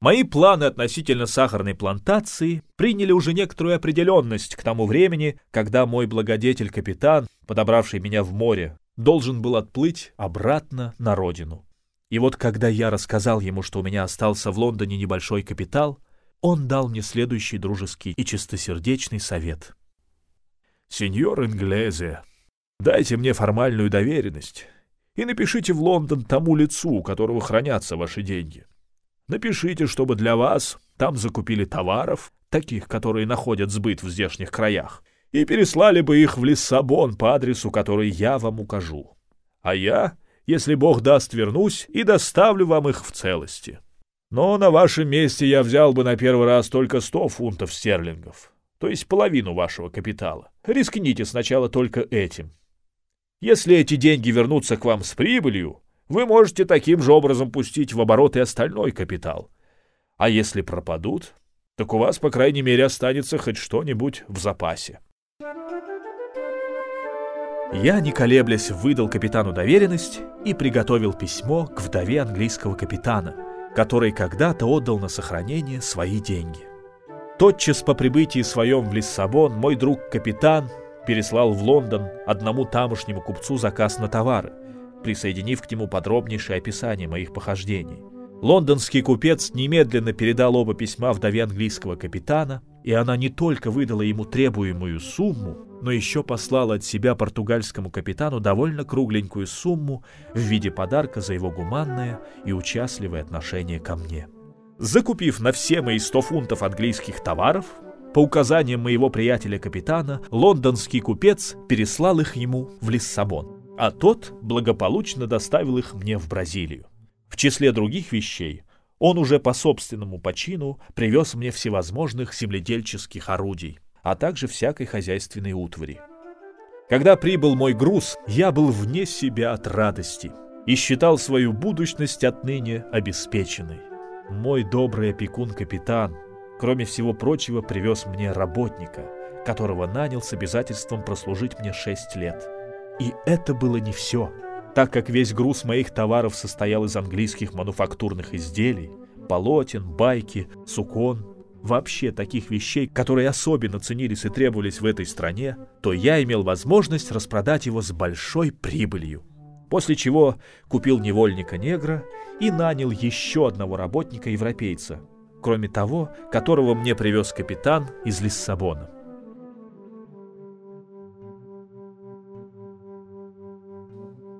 Мои планы относительно сахарной плантации приняли уже некоторую определенность к тому времени, когда мой благодетель-капитан, подобравший меня в море, должен был отплыть обратно на родину. И вот когда я рассказал ему, что у меня остался в Лондоне небольшой капитал, он дал мне следующий дружеский и чистосердечный совет. «Сеньор Инглезе, дайте мне формальную доверенность и напишите в Лондон тому лицу, у которого хранятся ваши деньги. Напишите, чтобы для вас там закупили товаров, таких, которые находят сбыт в здешних краях, и переслали бы их в Лиссабон по адресу, который я вам укажу. А я, если Бог даст, вернусь и доставлю вам их в целости. Но на вашем месте я взял бы на первый раз только сто фунтов стерлингов, то есть половину вашего капитала. Рискните сначала только этим. Если эти деньги вернутся к вам с прибылью, вы можете таким же образом пустить в оборот и остальной капитал. А если пропадут, так у вас, по крайней мере, останется хоть что-нибудь в запасе. Я, не колеблясь, выдал капитану доверенность и приготовил письмо к вдове английского капитана, который когда-то отдал на сохранение свои деньги. Тотчас по прибытии своем в Лиссабон мой друг-капитан переслал в Лондон одному тамошнему купцу заказ на товары, присоединив к нему подробнейшее описание моих похождений. Лондонский купец немедленно передал оба письма вдове английского капитана, и она не только выдала ему требуемую сумму, но еще послала от себя португальскому капитану довольно кругленькую сумму в виде подарка за его гуманное и участливое отношение ко мне. Закупив на все мои 100 фунтов английских товаров, по указаниям моего приятеля-капитана, лондонский купец переслал их ему в Лиссабон а тот благополучно доставил их мне в Бразилию. В числе других вещей он уже по собственному почину привез мне всевозможных земледельческих орудий, а также всякой хозяйственной утвари. Когда прибыл мой груз, я был вне себя от радости и считал свою будущность отныне обеспеченной. Мой добрый опекун-капитан, кроме всего прочего, привез мне работника, которого нанял с обязательством прослужить мне шесть лет — и это было не все, так как весь груз моих товаров состоял из английских мануфактурных изделий, полотен, байки, сукон, вообще таких вещей, которые особенно ценились и требовались в этой стране, то я имел возможность распродать его с большой прибылью. После чего купил невольника-негра и нанял еще одного работника-европейца, кроме того, которого мне привез капитан из Лиссабона.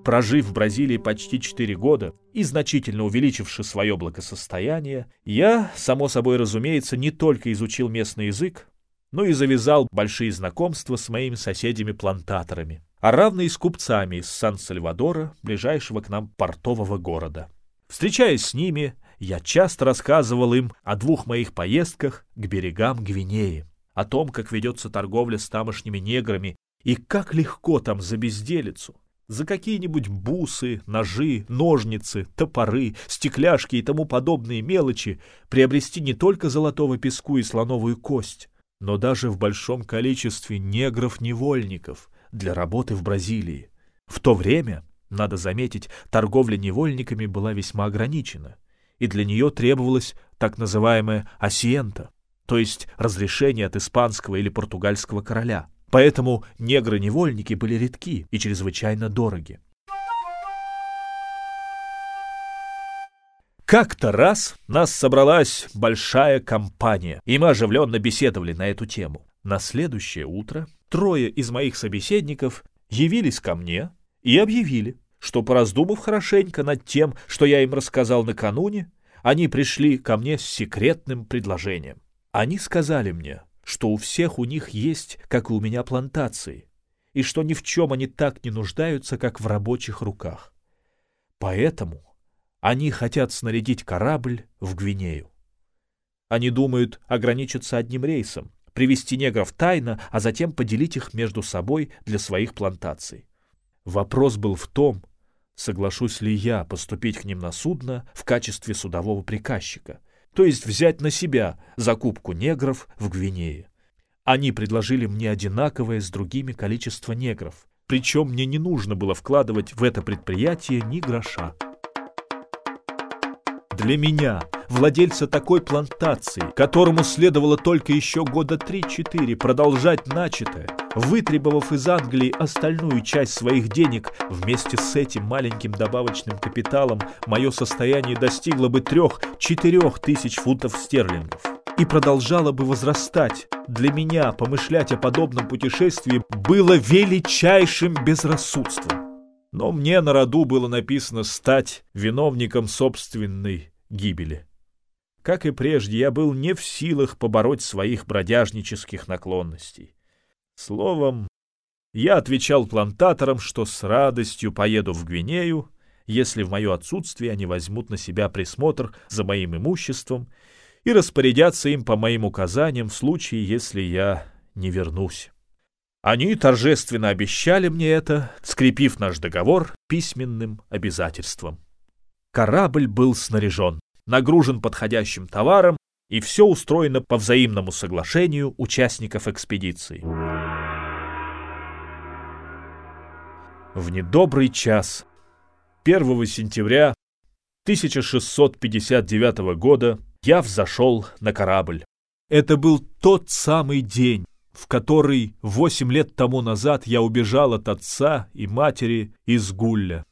Прожив в Бразилии почти 4 года и значительно увеличивши свое благосостояние, я, само собой разумеется, не только изучил местный язык, но и завязал большие знакомства с моими соседями-плантаторами, а равно и с купцами из Сан-Сальвадора, ближайшего к нам портового города. Встречаясь с ними, я часто рассказывал им о двух моих поездках к берегам Гвинеи, о том, как ведется торговля с тамошними неграми и как легко там за безделицу, за какие-нибудь бусы, ножи, ножницы, топоры, стекляшки и тому подобные мелочи приобрести не только золотого песку и слоновую кость, но даже в большом количестве негров-невольников для работы в Бразилии. В то время, надо заметить, торговля невольниками была весьма ограничена, и для нее требовалась так называемая асиента, то есть разрешение от испанского или португальского короля – Поэтому негры-невольники были редки и чрезвычайно дороги. Как-то раз нас собралась большая компания, и мы оживленно беседовали на эту тему. На следующее утро трое из моих собеседников явились ко мне и объявили, что, пораздумав хорошенько над тем, что я им рассказал накануне, они пришли ко мне с секретным предложением. Они сказали мне, что у всех у них есть, как и у меня, плантации, и что ни в чем они так не нуждаются, как в рабочих руках. Поэтому они хотят снарядить корабль в Гвинею. Они думают ограничиться одним рейсом, привести негров тайно, а затем поделить их между собой для своих плантаций. Вопрос был в том, соглашусь ли я поступить к ним на судно в качестве судового приказчика — то есть взять на себя закупку негров в Гвинее. Они предложили мне одинаковое с другими количество негров, причем мне не нужно было вкладывать в это предприятие ни гроша. Для меня владельца такой плантации, которому следовало только еще года 3-4 продолжать начатое, вытребовав из Англии остальную часть своих денег, вместе с этим маленьким добавочным капиталом мое состояние достигло бы 3-4 тысяч фунтов стерлингов и продолжало бы возрастать. Для меня помышлять о подобном путешествии было величайшим безрассудством. Но мне на роду было написано стать виновником собственной гибели. Как и прежде, я был не в силах побороть своих бродяжнических наклонностей. Словом, я отвечал плантаторам, что с радостью поеду в Гвинею, если в мое отсутствие они возьмут на себя присмотр за моим имуществом и распорядятся им по моим указаниям в случае, если я не вернусь. Они торжественно обещали мне это, скрепив наш договор письменным обязательством. Корабль был снаряжен, нагружен подходящим товаром, и все устроено по взаимному соглашению участников экспедиции. В недобрый час 1 сентября 1659 года я взошел на корабль. Это был тот самый день, в который восемь лет тому назад я убежал от отца и матери из Гулля.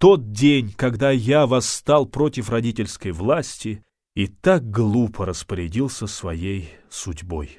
Тот день, когда я восстал против родительской власти и так глупо распорядился своей судьбой.